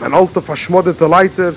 Mein alter verschmoddete Leiter,